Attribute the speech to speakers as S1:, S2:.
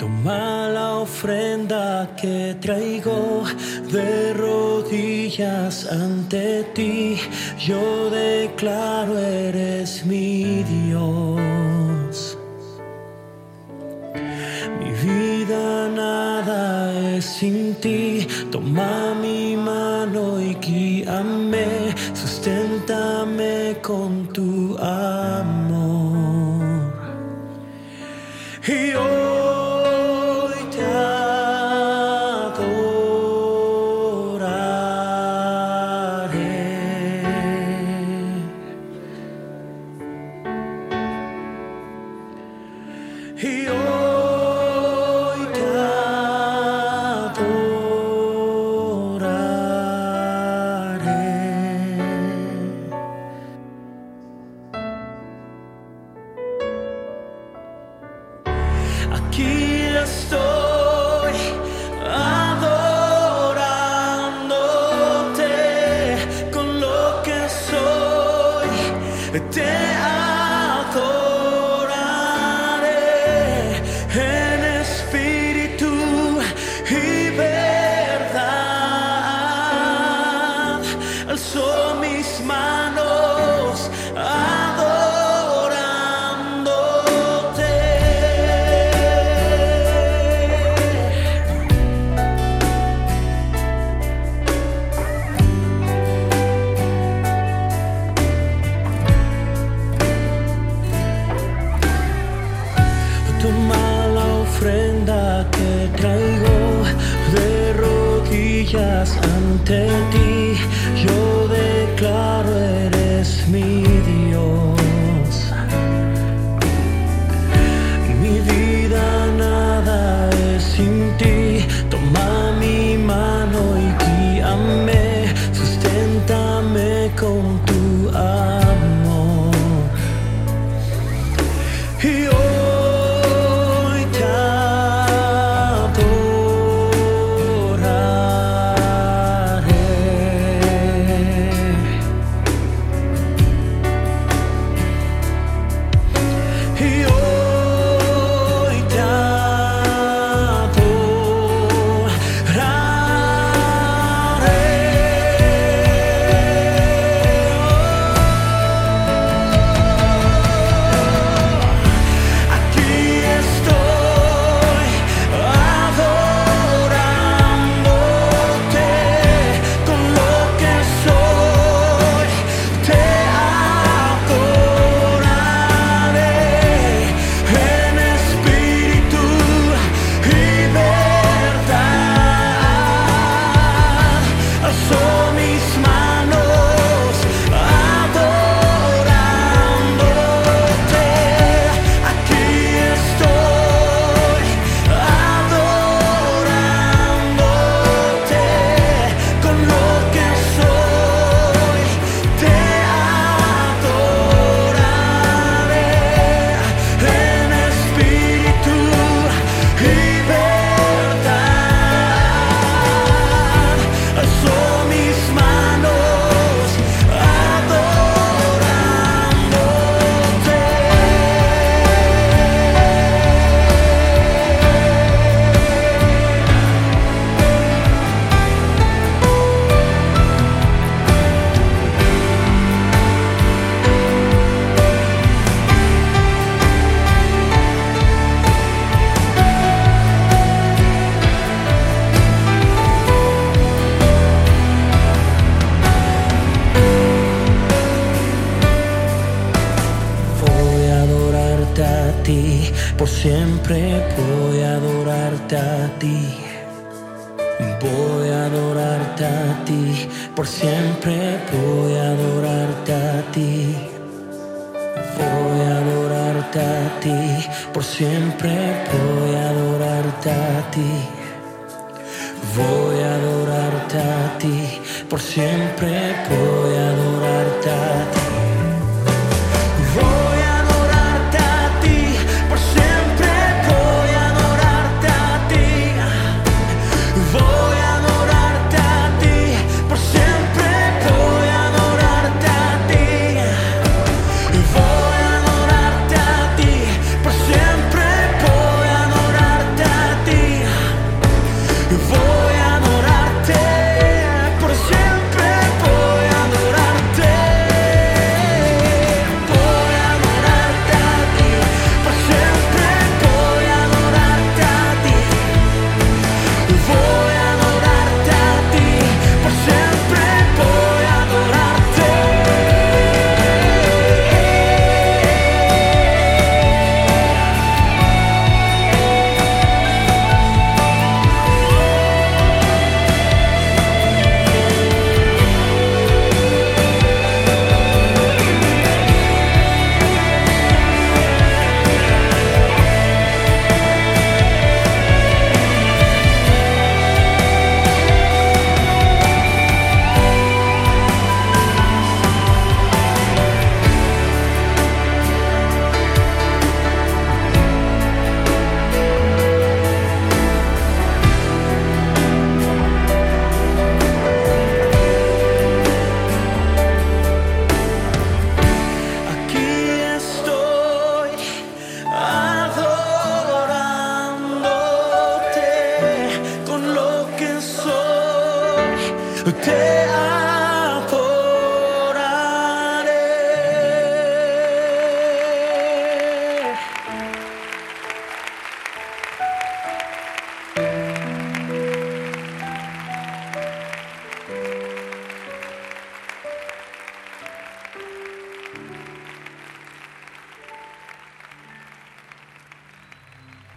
S1: Toma la ofrenda que traigo de rodillas ante ti. Yo declaro eres mi Dios. Mi vida nada es sin ti. Toma mi mano y guíame. Susténtame con tu amor. day. Rodillas ante ti. Yo declaro a adorarte a ti. Voy a adorarte a ti, por siempre voy a adorarte a ti. Voy a adorarte a ti, por siempre voy a adorarte a ti. Voy a adorarte a ti, por siempre voy a adorarte But I